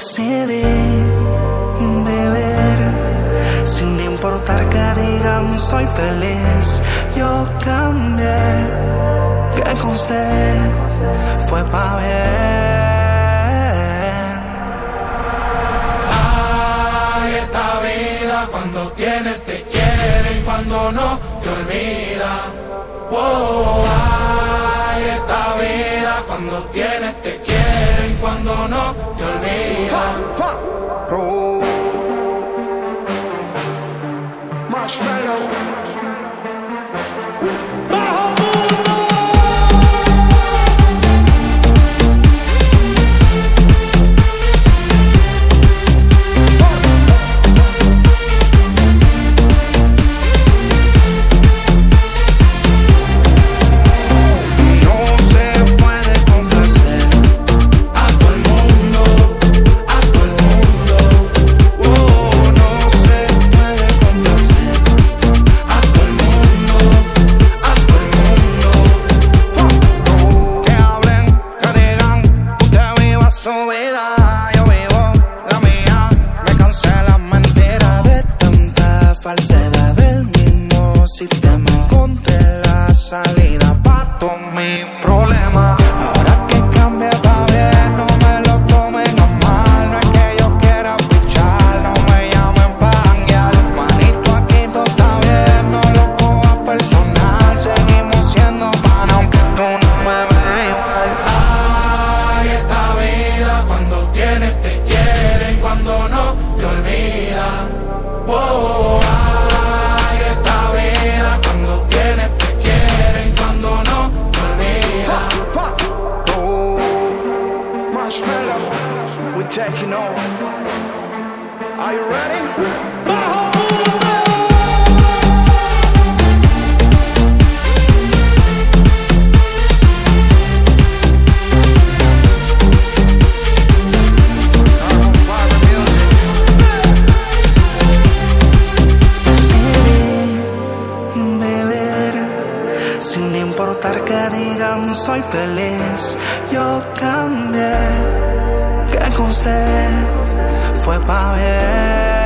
sede de ver, sin importar que digan soy feliz, yo cambié, que con usted fue pa' ver. Ay, esta vida cuando tienes te quieren, cuando no te olvida. Oh, ay, esta vida cuando tienes te quieren, cuando no te One. sin importar que digan soy feliz, yo cambié usted fue pa' bien.